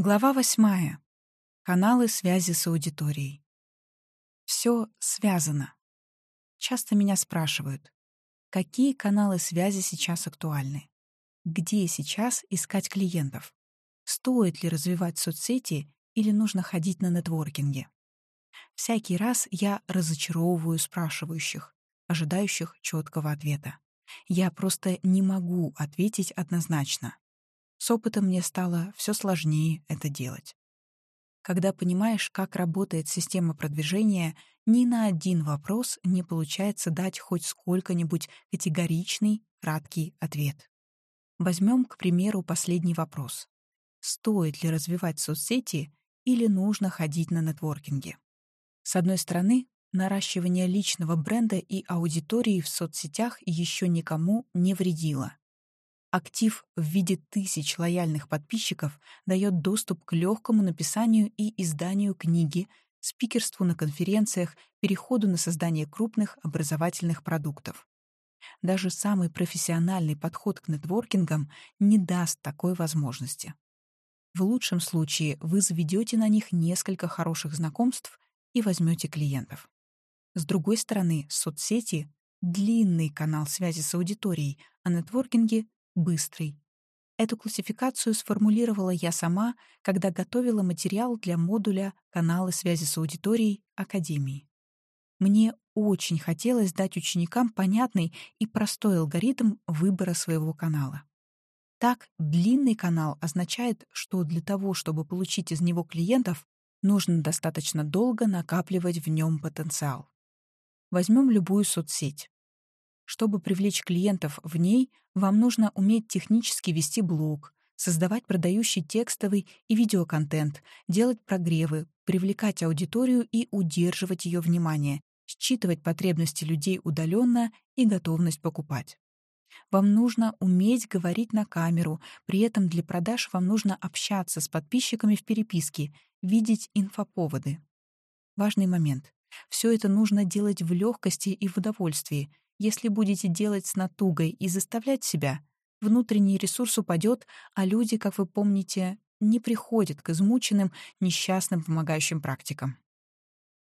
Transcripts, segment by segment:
Глава восьмая. Каналы связи с аудиторией. Все связано. Часто меня спрашивают, какие каналы связи сейчас актуальны? Где сейчас искать клиентов? Стоит ли развивать соцсети или нужно ходить на нетворкинге? Всякий раз я разочаровываю спрашивающих, ожидающих четкого ответа. Я просто не могу ответить однозначно. С опытом мне стало все сложнее это делать. Когда понимаешь, как работает система продвижения, ни на один вопрос не получается дать хоть сколько-нибудь категоричный, краткий ответ. Возьмем, к примеру, последний вопрос. Стоит ли развивать соцсети или нужно ходить на нетворкинге? С одной стороны, наращивание личного бренда и аудитории в соцсетях еще никому не вредило. Актив в виде тысяч лояльных подписчиков дает доступ к легкому написанию и изданию книги, спикерству на конференциях, переходу на создание крупных образовательных продуктов. Даже самый профессиональный подход к нетворкингам не даст такой возможности. В лучшем случае вы заведете на них несколько хороших знакомств и возьмете клиентов. С другой стороны, соцсети — длинный канал связи с аудиторией, а нетворкинги быстрый. Эту классификацию сформулировала я сама, когда готовила материал для модуля канала связи с аудиторией Академии. Мне очень хотелось дать ученикам понятный и простой алгоритм выбора своего канала. Так, длинный канал означает, что для того, чтобы получить из него клиентов, нужно достаточно долго накапливать в нем потенциал. Возьмем любую соцсеть. Чтобы привлечь клиентов в ней, вам нужно уметь технически вести блог, создавать продающий текстовый и видеоконтент, делать прогревы, привлекать аудиторию и удерживать ее внимание, считывать потребности людей удаленно и готовность покупать. Вам нужно уметь говорить на камеру, при этом для продаж вам нужно общаться с подписчиками в переписке, видеть инфоповоды. Важный момент. Все это нужно делать в легкости и в удовольствии, если будете делать с натугой и заставлять себя, внутренний ресурс упадет, а люди, как вы помните, не приходят к измученным, несчастным помогающим практикам.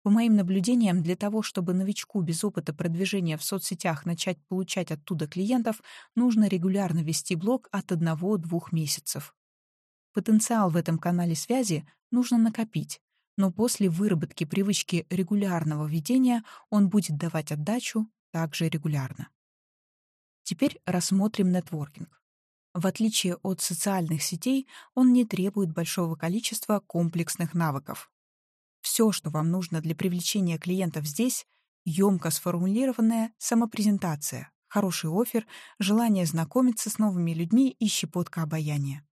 По моим наблюдениям, для того, чтобы новичку без опыта продвижения в соцсетях начать получать оттуда клиентов, нужно регулярно вести блог от 1-2 месяцев. Потенциал в этом канале связи нужно накопить, но после выработки привычки регулярного ведения он будет давать отдачу также регулярно. Теперь рассмотрим нетворкинг. В отличие от социальных сетей, он не требует большого количества комплексных навыков. Все, что вам нужно для привлечения клиентов здесь, емко сформулированная самопрезентация, хороший офер, желание знакомиться с новыми людьми и щепотка обаяния.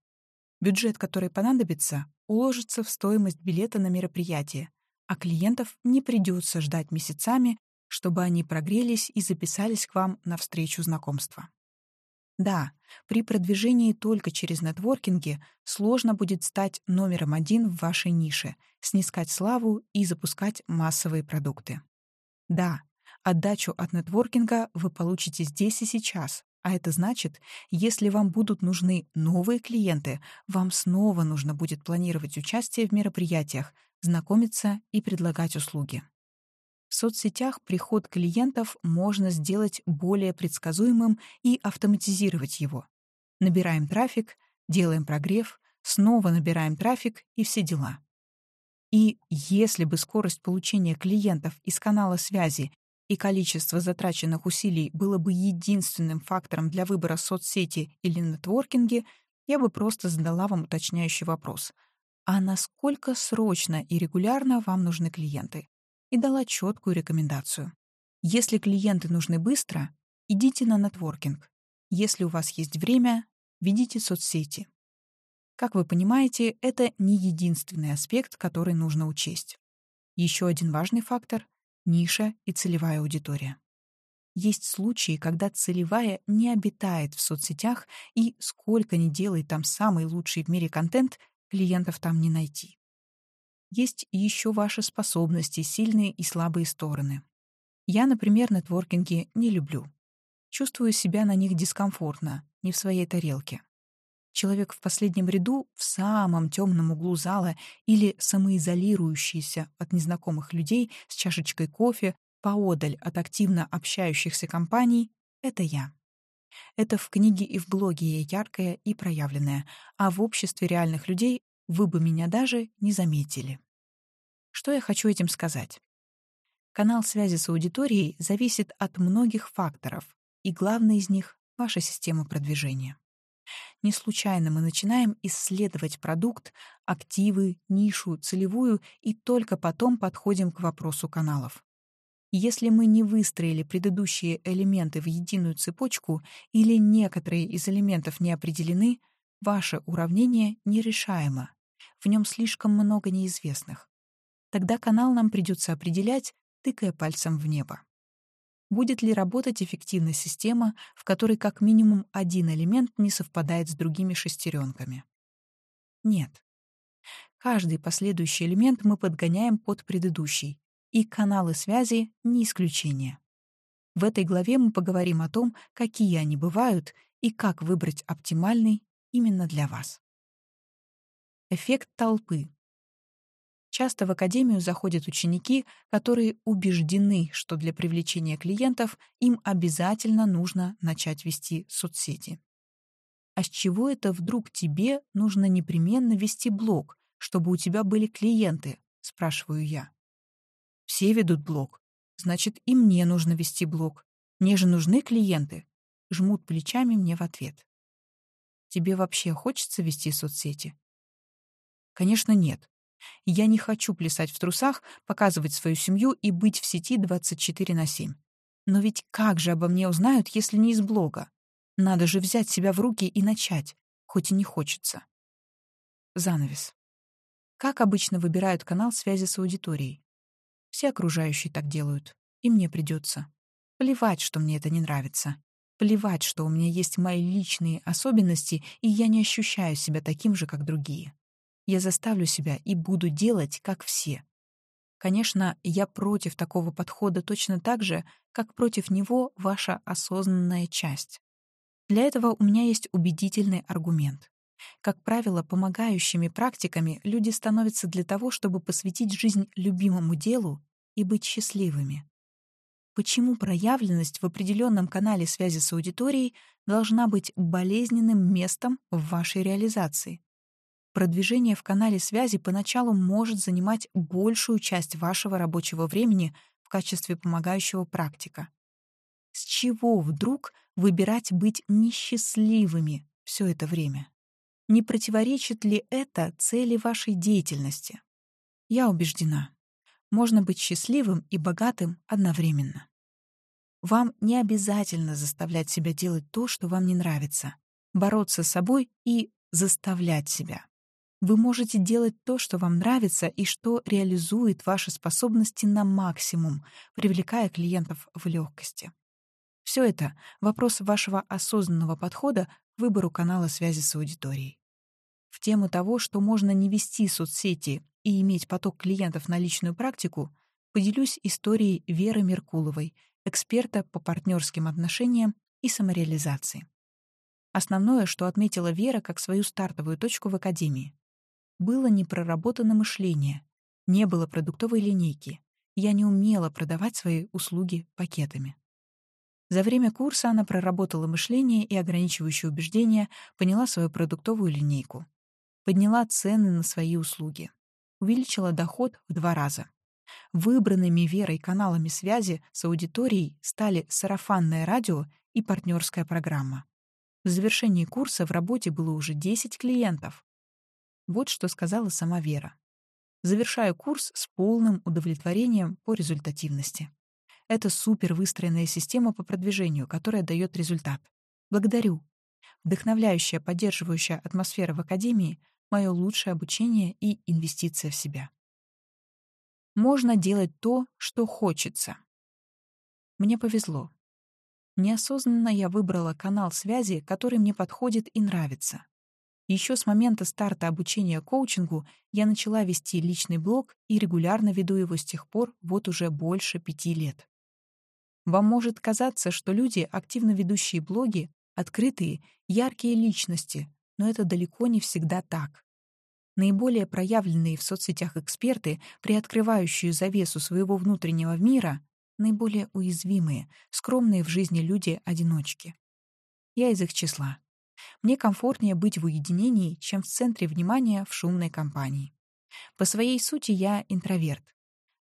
Бюджет, который понадобится, уложится в стоимость билета на мероприятие, а клиентов не придется ждать месяцами, чтобы они прогрелись и записались к вам на встречу знакомства. Да, при продвижении только через нетворкинги сложно будет стать номером один в вашей нише, снискать славу и запускать массовые продукты. Да, отдачу от нетворкинга вы получите здесь и сейчас, а это значит, если вам будут нужны новые клиенты, вам снова нужно будет планировать участие в мероприятиях, знакомиться и предлагать услуги. Соцсетях приход клиентов можно сделать более предсказуемым и автоматизировать его. Набираем трафик, делаем прогрев, снова набираем трафик и все дела. И если бы скорость получения клиентов из канала связи и количество затраченных усилий было бы единственным фактором для выбора соцсети или нетворкинге, я бы просто задала вам уточняющий вопрос. А насколько срочно и регулярно вам нужны клиенты? И дала четкую рекомендацию. Если клиенты нужны быстро, идите на нетворкинг. Если у вас есть время, ведите соцсети. Как вы понимаете, это не единственный аспект, который нужно учесть. Еще один важный фактор — ниша и целевая аудитория. Есть случаи, когда целевая не обитает в соцсетях, и сколько ни делай там самый лучший в мире контент, клиентов там не найти. Есть еще ваши способности, сильные и слабые стороны. Я, например, нетворкинги не люблю. Чувствую себя на них дискомфортно, не в своей тарелке. Человек в последнем ряду, в самом темном углу зала или самоизолирующийся от незнакомых людей с чашечкой кофе поодаль от активно общающихся компаний — это я. Это в книге и в блоге я яркая и проявленная, а в обществе реальных людей вы бы меня даже не заметили. Что я хочу этим сказать? Канал связи с аудиторией зависит от многих факторов, и главный из них — ваша система продвижения. Не случайно мы начинаем исследовать продукт, активы, нишу, целевую и только потом подходим к вопросу каналов. Если мы не выстроили предыдущие элементы в единую цепочку или некоторые из элементов не определены, ваше уравнение нерешаемо. В нем слишком много неизвестных. Тогда канал нам придется определять, тыкая пальцем в небо. Будет ли работать эффективная система, в которой как минимум один элемент не совпадает с другими шестеренками? Нет. Каждый последующий элемент мы подгоняем под предыдущий, и каналы связи — не исключение. В этой главе мы поговорим о том, какие они бывают и как выбрать оптимальный именно для вас. Эффект толпы. Часто в академию заходят ученики, которые убеждены, что для привлечения клиентов им обязательно нужно начать вести соцсети. А с чего это вдруг тебе нужно непременно вести блог, чтобы у тебя были клиенты, спрашиваю я. Все ведут блог. Значит, и мне нужно вести блог. Мне же нужны клиенты. Жмут плечами мне в ответ. Тебе вообще хочется вести соцсети? Конечно, нет. Я не хочу плясать в трусах, показывать свою семью и быть в сети 24 на 7. Но ведь как же обо мне узнают, если не из блога? Надо же взять себя в руки и начать, хоть и не хочется. Занавес. Как обычно выбирают канал связи с аудиторией? Все окружающие так делают. И мне придется. Плевать, что мне это не нравится. Плевать, что у меня есть мои личные особенности, и я не ощущаю себя таким же, как другие. Я заставлю себя и буду делать, как все. Конечно, я против такого подхода точно так же, как против него ваша осознанная часть. Для этого у меня есть убедительный аргумент. Как правило, помогающими практиками люди становятся для того, чтобы посвятить жизнь любимому делу и быть счастливыми. Почему проявленность в определенном канале связи с аудиторией должна быть болезненным местом в вашей реализации? Продвижение в канале связи поначалу может занимать большую часть вашего рабочего времени в качестве помогающего практика. С чего вдруг выбирать быть несчастливыми все это время? Не противоречит ли это цели вашей деятельности? Я убеждена, можно быть счастливым и богатым одновременно. Вам не обязательно заставлять себя делать то, что вам не нравится, бороться с собой и заставлять себя. Вы можете делать то, что вам нравится и что реализует ваши способности на максимум, привлекая клиентов в легкости. Все это — вопрос вашего осознанного подхода к выбору канала связи с аудиторией. В тему того, что можно не вести соцсети и иметь поток клиентов на личную практику, поделюсь историей Веры Меркуловой, эксперта по партнерским отношениям и самореализации. Основное, что отметила Вера как свою стартовую точку в Академии. Было непроработано мышление, не было продуктовой линейки. Я не умела продавать свои услуги пакетами. За время курса она проработала мышление и ограничивающие убеждения, поняла свою продуктовую линейку. Подняла цены на свои услуги увеличила доход в два раза. Выбранными Верой каналами связи с аудиторией стали сарафанное радио и партнерская программа. В завершении курса в работе было уже 10 клиентов. Вот что сказала сама Вера. Завершаю курс с полным удовлетворением по результативности. Это супер выстроенная система по продвижению, которая дает результат. Благодарю. Вдохновляющая, поддерживающая атмосфера в Академии мое лучшее обучение и инвестиция в себя. Можно делать то, что хочется. Мне повезло. Неосознанно я выбрала канал связи, который мне подходит и нравится. Еще с момента старта обучения коучингу я начала вести личный блог и регулярно веду его с тех пор вот уже больше пяти лет. Вам может казаться, что люди, активно ведущие блоги, открытые, яркие личности, но это далеко не всегда так. Наиболее проявленные в соцсетях эксперты, приоткрывающие завесу своего внутреннего мира, наиболее уязвимые, скромные в жизни люди-одиночки. Я из их числа. Мне комфортнее быть в уединении, чем в центре внимания в шумной компании. По своей сути я интроверт.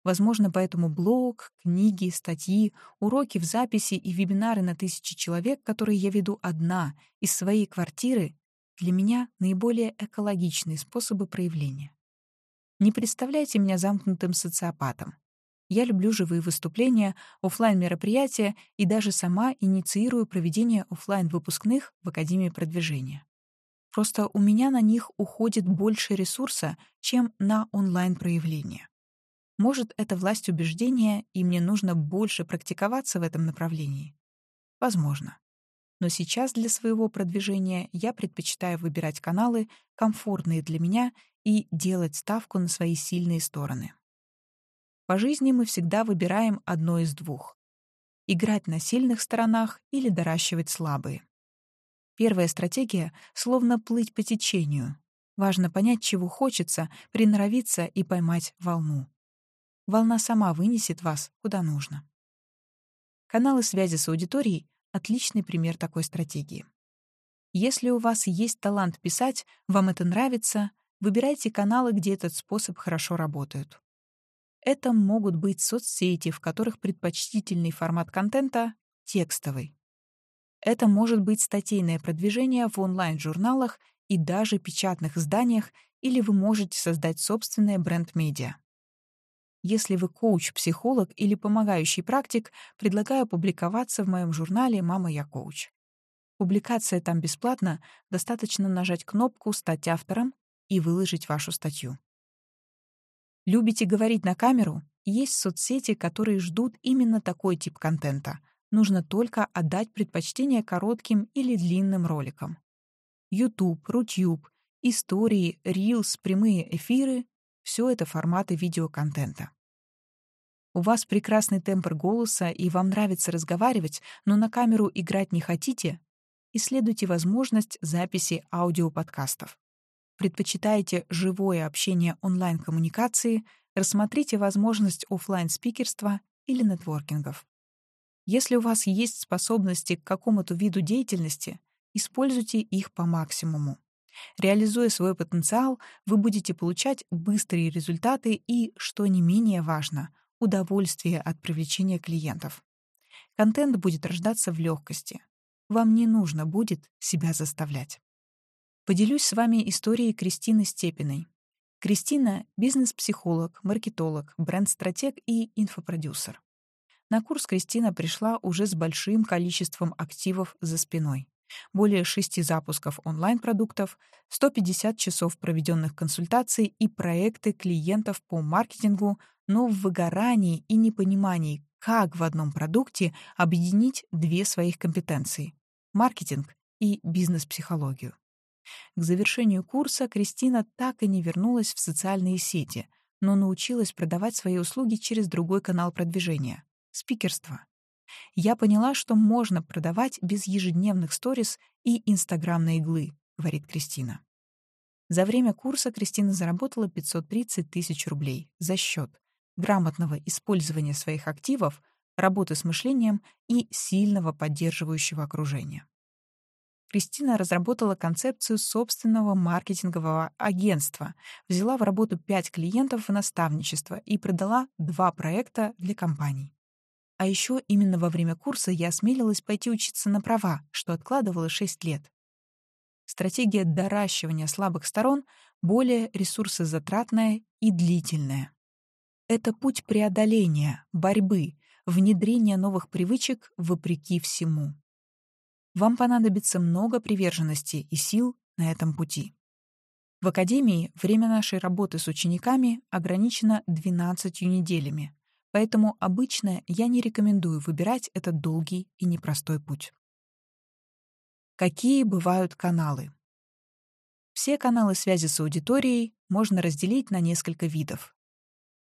Возможно, поэтому блог, книги, статьи, уроки в записи и вебинары на тысячи человек, которые я веду одна, из своей квартиры, для меня наиболее экологичные способы проявления. Не представляйте меня замкнутым социопатом. Я люблю живые выступления, офлайн мероприятия и даже сама инициирую проведение офлайн выпускных в Академии продвижения. Просто у меня на них уходит больше ресурса, чем на онлайн-проявления. Может, это власть убеждения, и мне нужно больше практиковаться в этом направлении? Возможно. Но сейчас для своего продвижения я предпочитаю выбирать каналы, комфортные для меня, и делать ставку на свои сильные стороны. По жизни мы всегда выбираем одно из двух — играть на сильных сторонах или доращивать слабые. Первая стратегия — словно плыть по течению. Важно понять, чего хочется, приноровиться и поймать волну. Волна сама вынесет вас куда нужно. Каналы связи с аудиторией — отличный пример такой стратегии. Если у вас есть талант писать, вам это нравится, выбирайте каналы, где этот способ хорошо работает. Это могут быть соцсети, в которых предпочтительный формат контента — текстовый. Это может быть статейное продвижение в онлайн-журналах и даже печатных изданиях, или вы можете создать собственное бренд-медиа. Если вы коуч-психолог или помогающий практик, предлагаю публиковаться в моем журнале «Мама, я коуч». Публикация там бесплатна, достаточно нажать кнопку «Стать автором» и выложить вашу статью. Любите говорить на камеру? Есть соцсети, которые ждут именно такой тип контента. Нужно только отдать предпочтение коротким или длинным роликам. YouTube, Рутюб, истории, Reels, прямые эфиры — все это форматы видеоконтента. У вас прекрасный тембр голоса, и вам нравится разговаривать, но на камеру играть не хотите? Исследуйте возможность записи аудиоподкастов предпочитаете живое общение онлайн-коммуникации, рассмотрите возможность офлайн-спикерства или нетворкингов. Если у вас есть способности к какому-то виду деятельности, используйте их по максимуму. Реализуя свой потенциал, вы будете получать быстрые результаты и, что не менее важно, удовольствие от привлечения клиентов. Контент будет рождаться в легкости. Вам не нужно будет себя заставлять. Поделюсь с вами историей Кристины Степиной. Кристина — бизнес-психолог, маркетолог, бренд-стратег и инфопродюсер. На курс Кристина пришла уже с большим количеством активов за спиной. Более шести запусков онлайн-продуктов, 150 часов проведенных консультаций и проекты клиентов по маркетингу, но в выгорании и непонимании, как в одном продукте объединить две своих компетенции — маркетинг и бизнес-психологию. К завершению курса Кристина так и не вернулась в социальные сети, но научилась продавать свои услуги через другой канал продвижения — спикерство. «Я поняла, что можно продавать без ежедневных сторис и инстаграмной иглы», — говорит Кристина. За время курса Кристина заработала 530 тысяч рублей за счет грамотного использования своих активов, работы с мышлением и сильного поддерживающего окружения. Кристина разработала концепцию собственного маркетингового агентства, взяла в работу пять клиентов в наставничество и продала два проекта для компаний. А еще именно во время курса я осмелилась пойти учиться на права, что откладывала 6 лет. Стратегия доращивания слабых сторон более ресурсозатратная и длительная. Это путь преодоления, борьбы, внедрения новых привычек вопреки всему. Вам понадобится много приверженности и сил на этом пути. В Академии время нашей работы с учениками ограничено 12 неделями, поэтому обычно я не рекомендую выбирать этот долгий и непростой путь. Какие бывают каналы? Все каналы связи с аудиторией можно разделить на несколько видов.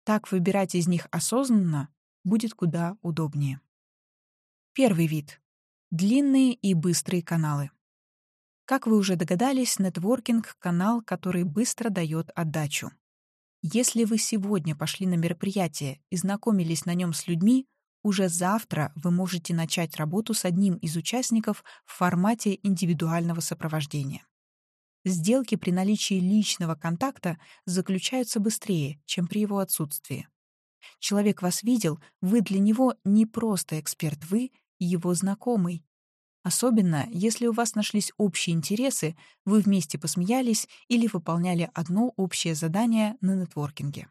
Так выбирать из них осознанно будет куда удобнее. Первый вид Длинные и быстрые каналы. Как вы уже догадались, нетворкинг — канал, который быстро дает отдачу. Если вы сегодня пошли на мероприятие и знакомились на нем с людьми, уже завтра вы можете начать работу с одним из участников в формате индивидуального сопровождения. Сделки при наличии личного контакта заключаются быстрее, чем при его отсутствии. Человек вас видел, вы для него не просто эксперт, вы его знакомый. Особенно, если у вас нашлись общие интересы, вы вместе посмеялись или выполняли одно общее задание на нетворкинге.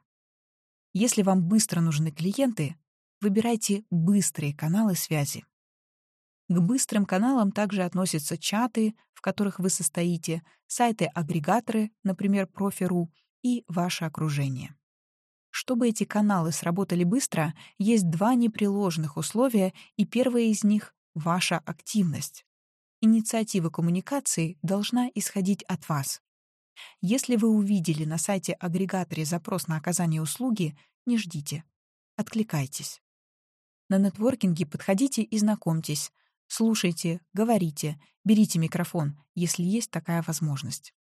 Если вам быстро нужны клиенты, Выбирайте быстрые каналы связи. К быстрым каналам также относятся чаты, в которых вы состоите, сайты-агрегаторы, например, Профи.ру, и ваше окружение. Чтобы эти каналы сработали быстро, есть два непреложных условия, и первое из них — ваша активность. Инициатива коммуникации должна исходить от вас. Если вы увидели на сайте-агрегаторе запрос на оказание услуги, не ждите. Откликайтесь. На нетворкинге подходите и знакомьтесь. Слушайте, говорите, берите микрофон, если есть такая возможность.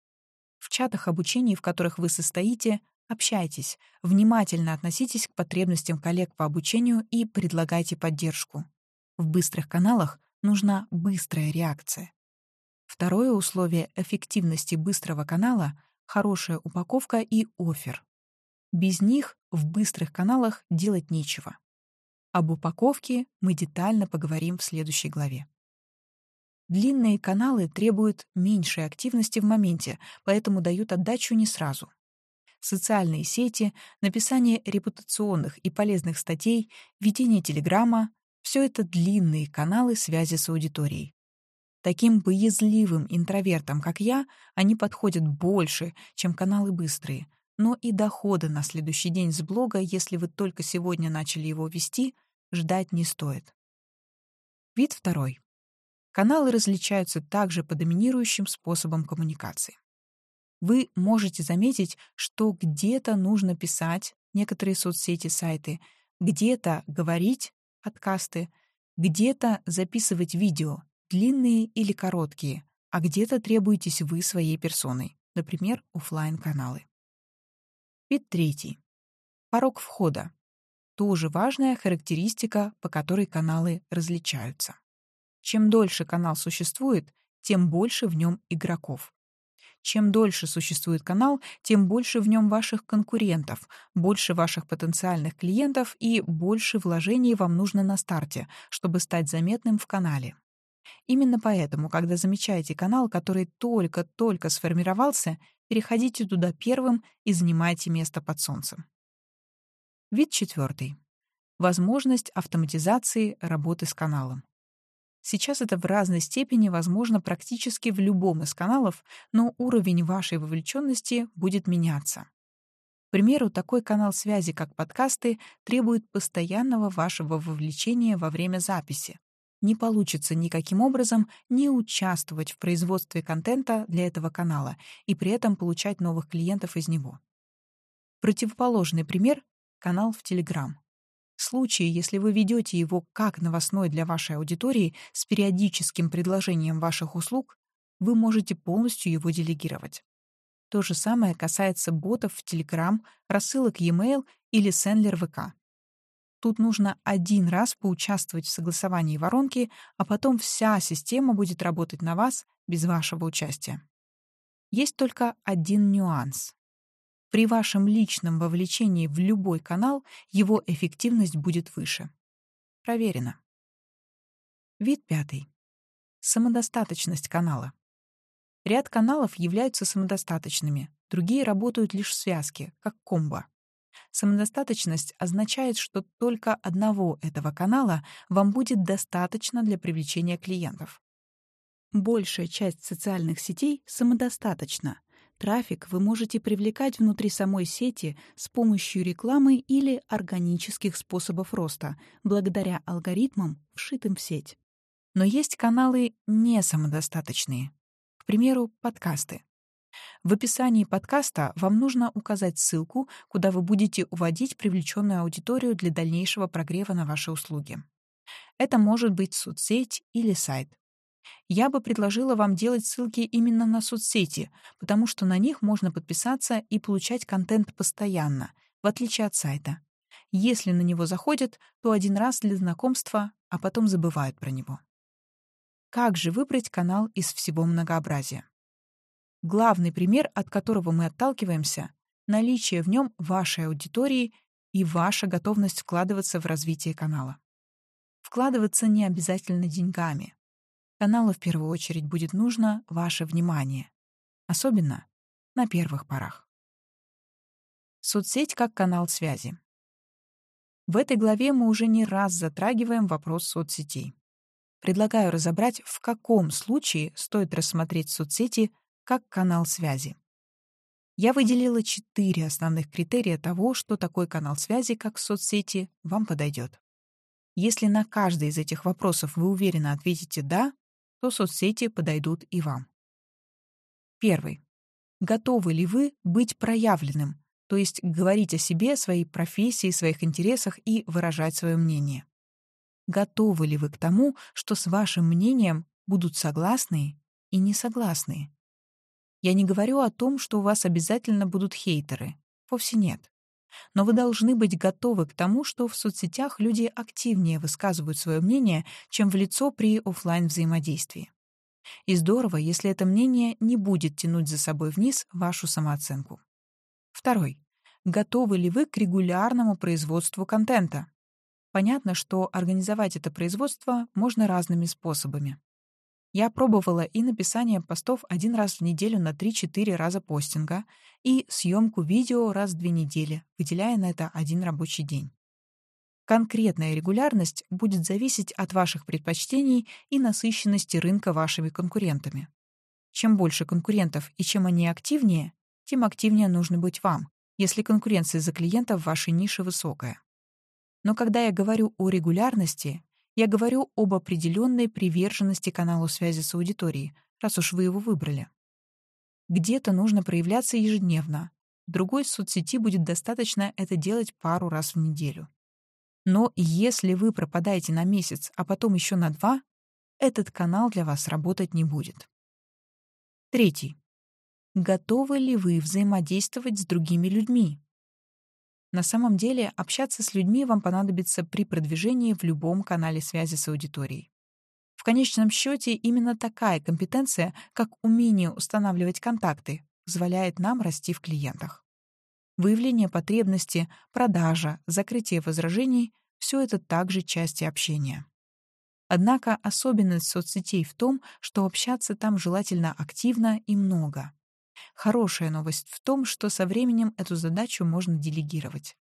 В чатах обучения, в которых вы состоите, общайтесь, внимательно относитесь к потребностям коллег по обучению и предлагайте поддержку. В быстрых каналах нужна быстрая реакция. Второе условие эффективности быстрого канала — хорошая упаковка и офер. Без них в быстрых каналах делать нечего. Об упаковке мы детально поговорим в следующей главе. Длинные каналы требуют меньшей активности в моменте, поэтому дают отдачу не сразу. Социальные сети, написание репутационных и полезных статей, ведение телеграмма — все это длинные каналы связи с аудиторией. Таким боязливым интровертам, как я, они подходят больше, чем каналы быстрые, но и дохода на следующий день с блога, если вы только сегодня начали его вести, ждать не стоит. Вид второй. Каналы различаются также по доминирующим способам коммуникации. Вы можете заметить, что где-то нужно писать некоторые соцсети, сайты, где-то говорить подкасты, где-то записывать видео, длинные или короткие, а где-то требуетесь вы своей персоной, например, офлайн каналы Вид третий. Порог входа. Тоже важная характеристика, по которой каналы различаются. Чем дольше канал существует, тем больше в нем игроков. Чем дольше существует канал, тем больше в нем ваших конкурентов, больше ваших потенциальных клиентов и больше вложений вам нужно на старте, чтобы стать заметным в канале. Именно поэтому, когда замечаете канал, который только-только сформировался, переходите туда первым и занимайте место под солнцем. Вид четвертый. Возможность автоматизации работы с каналом. Сейчас это в разной степени возможно практически в любом из каналов, но уровень вашей вовлеченности будет меняться. К примеру, такой канал связи, как подкасты, требует постоянного вашего вовлечения во время записи, не получится никаким образом не участвовать в производстве контента для этого канала и при этом получать новых клиентов из него. Противоположный пример — канал в Telegram. Случае, если вы ведете его как новостной для вашей аудитории с периодическим предложением ваших услуг, вы можете полностью его делегировать. То же самое касается ботов в Telegram, рассылок e-mail или сендлер ВК. Тут нужно один раз поучаствовать в согласовании воронки, а потом вся система будет работать на вас без вашего участия. Есть только один нюанс. При вашем личном вовлечении в любой канал его эффективность будет выше. Проверено. Вид пятый. Самодостаточность канала. Ряд каналов являются самодостаточными, другие работают лишь в связке, как комбо. Самодостаточность означает, что только одного этого канала вам будет достаточно для привлечения клиентов. Большая часть социальных сетей самодостаточна. Трафик вы можете привлекать внутри самой сети с помощью рекламы или органических способов роста, благодаря алгоритмам, вшитым в сеть. Но есть каналы не самодостаточные. К примеру, подкасты. В описании подкаста вам нужно указать ссылку, куда вы будете уводить привлеченную аудиторию для дальнейшего прогрева на ваши услуги. Это может быть соцсеть или сайт. Я бы предложила вам делать ссылки именно на соцсети, потому что на них можно подписаться и получать контент постоянно, в отличие от сайта. Если на него заходят, то один раз для знакомства, а потом забывают про него. Как же выбрать канал из всего многообразия? Главный пример, от которого мы отталкиваемся — наличие в нем вашей аудитории и ваша готовность вкладываться в развитие канала. Вкладываться не обязательно деньгами. Каналу в первую очередь будет нужно ваше внимание. Особенно на первых порах. Соцсеть как канал связи. В этой главе мы уже не раз затрагиваем вопрос соцсетей. Предлагаю разобрать, в каком случае стоит рассмотреть соцсети как канал связи. Я выделила четыре основных критерия того, что такой канал связи, как соцсети, вам подойдет. Если на каждый из этих вопросов вы уверенно ответите «да», то соцсети подойдут и вам. Первый. Готовы ли вы быть проявленным, то есть говорить о себе, своей профессии, своих интересах и выражать свое мнение. Готовы ли вы к тому, что с вашим мнением будут согласные и несогласные? Я не говорю о том, что у вас обязательно будут хейтеры. Вовсе нет. Но вы должны быть готовы к тому, что в соцсетях люди активнее высказывают свое мнение, чем в лицо при офлайн взаимодействии. И здорово, если это мнение не будет тянуть за собой вниз вашу самооценку. Второй. Готовы ли вы к регулярному производству контента? Понятно, что организовать это производство можно разными способами. Я пробовала и написание постов один раз в неделю на 3-4 раза постинга, и съемку видео раз в две недели, выделяя на это один рабочий день. Конкретная регулярность будет зависеть от ваших предпочтений и насыщенности рынка вашими конкурентами. Чем больше конкурентов и чем они активнее, тем активнее нужно быть вам, если конкуренция за клиента в вашей нише высокая. Но когда я говорю о регулярности, я говорю об определенной приверженности каналу связи с аудиторией, раз уж вы его выбрали. Где-то нужно проявляться ежедневно, другой соцсети будет достаточно это делать пару раз в неделю. Но если вы пропадаете на месяц, а потом еще на два, этот канал для вас работать не будет. Третий. Готовы ли вы взаимодействовать с другими людьми? На самом деле, общаться с людьми вам понадобится при продвижении в любом канале связи с аудиторией. В конечном счете, именно такая компетенция, как умение устанавливать контакты, позволяет нам расти в клиентах. Выявление потребности, продажа, закрытие возражений — все это также части общения. Однако особенность соцсетей в том, что общаться там желательно активно и много. Хорошая новость в том, что со временем эту задачу можно делегировать.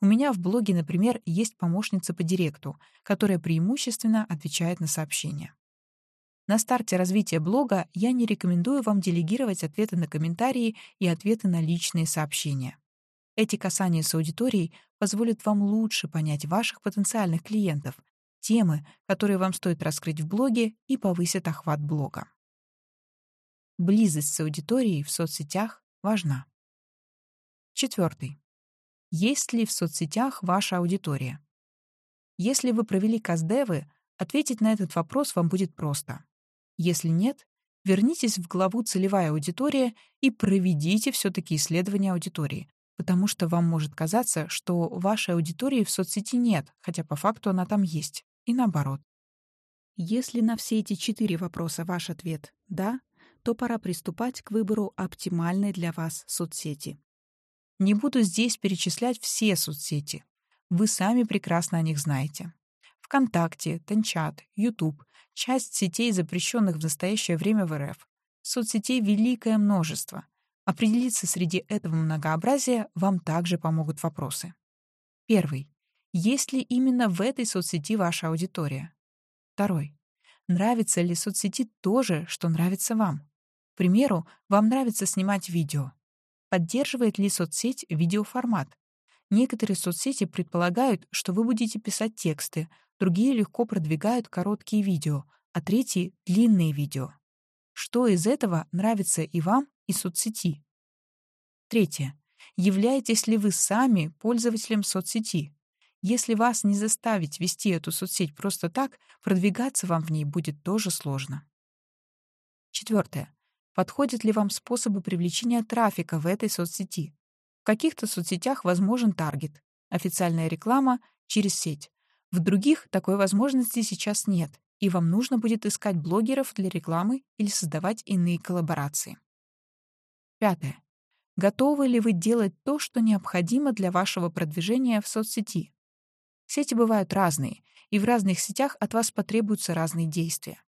У меня в блоге, например, есть помощница по директу, которая преимущественно отвечает на сообщения. На старте развития блога я не рекомендую вам делегировать ответы на комментарии и ответы на личные сообщения. Эти касания с аудиторией позволят вам лучше понять ваших потенциальных клиентов, темы, которые вам стоит раскрыть в блоге и повысят охват блога. Близость с аудиторией в соцсетях важна. Четвертый. Есть ли в соцсетях ваша аудитория? Если вы провели каздевы, ответить на этот вопрос вам будет просто. Если нет, вернитесь в главу «Целевая аудитория» и проведите все-таки исследование аудитории, потому что вам может казаться, что вашей аудитории в соцсети нет, хотя по факту она там есть, и наоборот. Если на все эти четыре вопроса ваш ответ «да», то пора приступать к выбору оптимальной для вас соцсети. Не буду здесь перечислять все соцсети. Вы сами прекрасно о них знаете. ВКонтакте, Тенчат, YouTube, часть сетей, запрещенных в настоящее время в РФ. Соцсетей великое множество. Определиться среди этого многообразия вам также помогут вопросы. Первый. Есть ли именно в этой соцсети ваша аудитория? Второй. Нравится ли соцсети то же, что нравится вам? К примеру, вам нравится снимать видео. Поддерживает ли соцсеть видеоформат? Некоторые соцсети предполагают, что вы будете писать тексты, другие легко продвигают короткие видео, а третьи — длинные видео. Что из этого нравится и вам, и соцсети? Третье. Являетесь ли вы сами пользователем соцсети? Если вас не заставить вести эту соцсеть просто так, продвигаться вам в ней будет тоже сложно. Четвертое. Подходят ли вам способы привлечения трафика в этой соцсети? В каких-то соцсетях возможен таргет, официальная реклама через сеть. В других такой возможности сейчас нет, и вам нужно будет искать блогеров для рекламы или создавать иные коллаборации. Пятое. Готовы ли вы делать то, что необходимо для вашего продвижения в соцсети? Сети бывают разные, и в разных сетях от вас потребуются разные действия.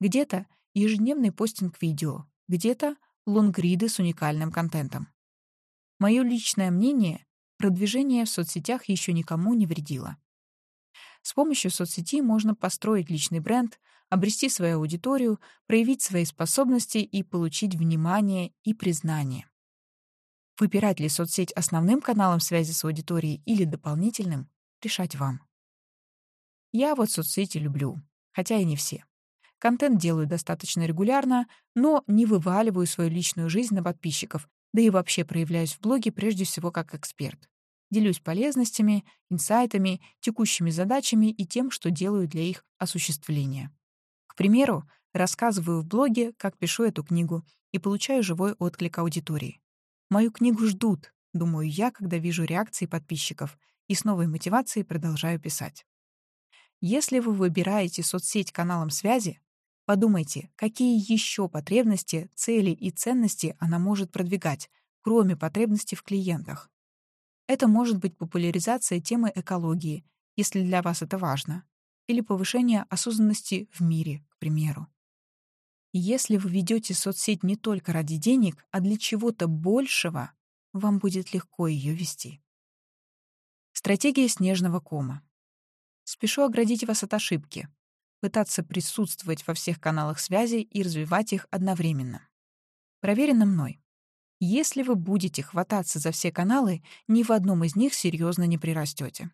Где-то ежедневный постинг видео, где-то лонгриды с уникальным контентом. Мое личное мнение — продвижение в соцсетях еще никому не вредило. С помощью соцсети можно построить личный бренд, обрести свою аудиторию, проявить свои способности и получить внимание и признание. Выбирать ли соцсеть основным каналом связи с аудиторией или дополнительным — решать вам. Я вот соцсети люблю, хотя и не все. Контент делаю достаточно регулярно, но не вываливаю свою личную жизнь на подписчиков, да и вообще проявляюсь в блоге прежде всего как эксперт. Делюсь полезностями, инсайтами, текущими задачами и тем, что делаю для их осуществления. К примеру, рассказываю в блоге, как пишу эту книгу, и получаю живой отклик аудитории. Мою книгу ждут, думаю я, когда вижу реакции подписчиков, и с новой мотивацией продолжаю писать. Если вы выбираете соцсеть каналом связи, подумайте, какие еще потребности, цели и ценности она может продвигать, кроме потребностей в клиентах. Это может быть популяризация темы экологии, если для вас это важно, или повышение осознанности в мире, к примеру. Если вы ведете соцсеть не только ради денег, а для чего-то большего, вам будет легко ее вести. Стратегия снежного кома. Спешу оградить вас от ошибки. Пытаться присутствовать во всех каналах связи и развивать их одновременно. Проверено мной. Если вы будете хвататься за все каналы, ни в одном из них серьезно не прирастете.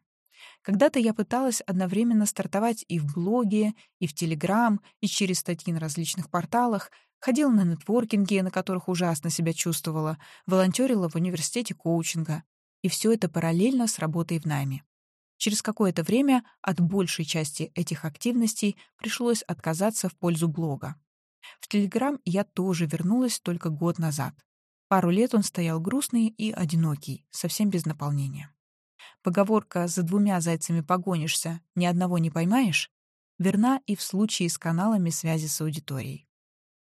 Когда-то я пыталась одновременно стартовать и в блоге, и в Телеграм, и через статьи на различных порталах, ходила на нетворкинги, на которых ужасно себя чувствовала, волонтерила в университете коучинга. И все это параллельно с работой в найме. Через какое-то время от большей части этих активностей пришлось отказаться в пользу блога. В Телеграм я тоже вернулась только год назад. Пару лет он стоял грустный и одинокий, совсем без наполнения. Поговорка «за двумя зайцами погонишься, ни одного не поймаешь» верна и в случае с каналами связи с аудиторией.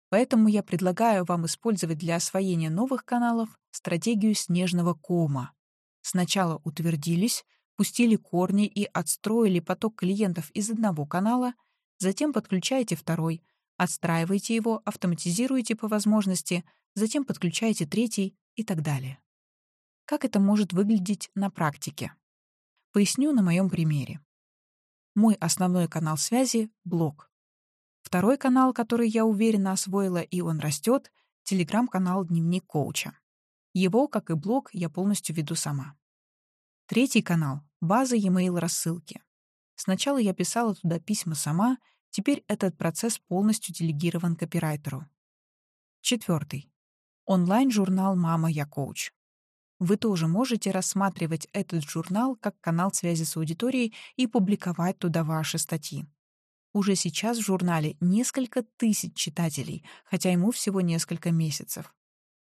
Поэтому я предлагаю вам использовать для освоения новых каналов стратегию снежного кома. Сначала утвердились, пустили корни и отстроили поток клиентов из одного канала, затем подключаете второй, отстраиваете его, автоматизируете по возможности, затем подключаете третий и так далее. Как это может выглядеть на практике? Поясню на моем примере. Мой основной канал связи — блог. Второй канал, который я уверенно освоила, и он растет — телеграм-канал «Дневник коуча». Его, как и блог, я полностью веду сама. Третий канал — база e-mail рассылки. Сначала я писала туда письма сама, теперь этот процесс полностью делегирован копирайтеру. Четвертый. Онлайн-журнал «Мама, я коуч». Вы тоже можете рассматривать этот журнал как канал связи с аудиторией и публиковать туда ваши статьи. Уже сейчас в журнале несколько тысяч читателей, хотя ему всего несколько месяцев.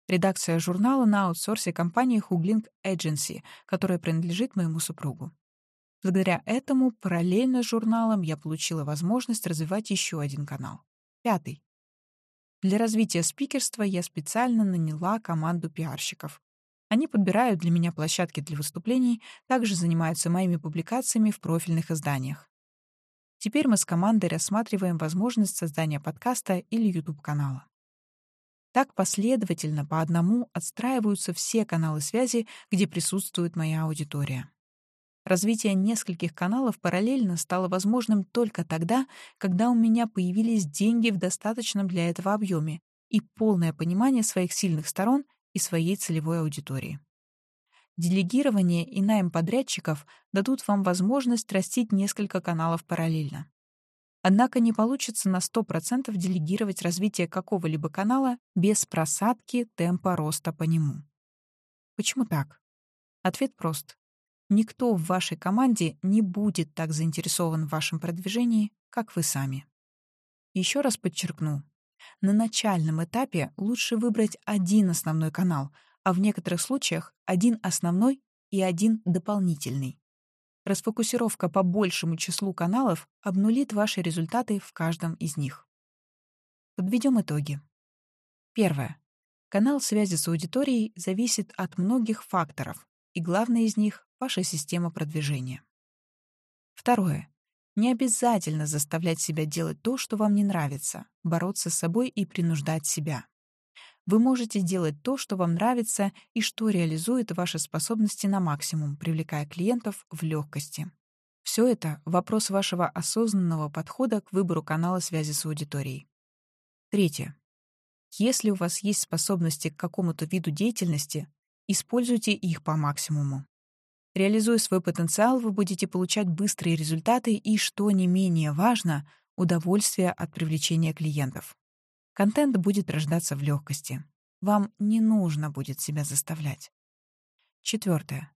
Редакция журнала на аутсорсе компании Hugling Agency, которая принадлежит моему супругу. Благодаря этому параллельно с журналом я получила возможность развивать еще один канал. Пятый. Для развития спикерства я специально наняла команду пиарщиков. Они подбирают для меня площадки для выступлений, также занимаются моими публикациями в профильных изданиях. Теперь мы с командой рассматриваем возможность создания подкаста или YouTube-канала. Так последовательно по одному отстраиваются все каналы связи, где присутствует моя аудитория. Развитие нескольких каналов параллельно стало возможным только тогда, когда у меня появились деньги в достаточном для этого объеме и полное понимание своих сильных сторон и своей целевой аудитории. Делегирование и найм подрядчиков дадут вам возможность растить несколько каналов параллельно. Однако не получится на 100% делегировать развитие какого-либо канала без просадки темпа роста по нему. Почему так? Ответ прост. Никто в вашей команде не будет так заинтересован в вашем продвижении, как вы сами. Еще раз подчеркну, На начальном этапе лучше выбрать один основной канал, а в некоторых случаях один основной и один дополнительный. Расфокусировка по большему числу каналов обнулит ваши результаты в каждом из них. Подведем итоги. Первое. Канал связи с аудиторией зависит от многих факторов, и главный из них — ваша система продвижения. Второе. Не обязательно заставлять себя делать то, что вам не нравится, бороться с собой и принуждать себя. Вы можете делать то, что вам нравится и что реализует ваши способности на максимум, привлекая клиентов в легкости. Все это — вопрос вашего осознанного подхода к выбору канала связи с аудиторией. Третье. Если у вас есть способности к какому-то виду деятельности, используйте их по максимуму. Реализуя свой потенциал, вы будете получать быстрые результаты и, что не менее важно, удовольствие от привлечения клиентов. Контент будет рождаться в легкости. Вам не нужно будет себя заставлять. Четвертое.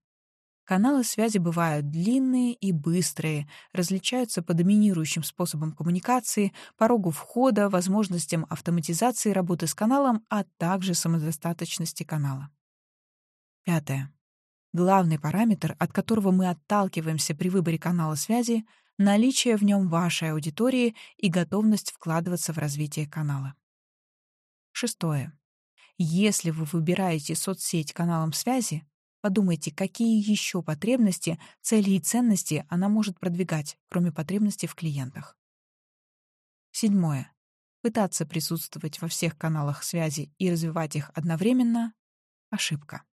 Каналы связи бывают длинные и быстрые, различаются по доминирующим способам коммуникации, порогу входа, возможностям автоматизации работы с каналом, а также самодостаточности канала. Пятое. Главный параметр, от которого мы отталкиваемся при выборе канала связи — наличие в нем вашей аудитории и готовность вкладываться в развитие канала. Шестое. Если вы выбираете соцсеть каналом связи, подумайте, какие еще потребности, цели и ценности она может продвигать, кроме потребностей в клиентах. Седьмое. Пытаться присутствовать во всех каналах связи и развивать их одновременно — ошибка.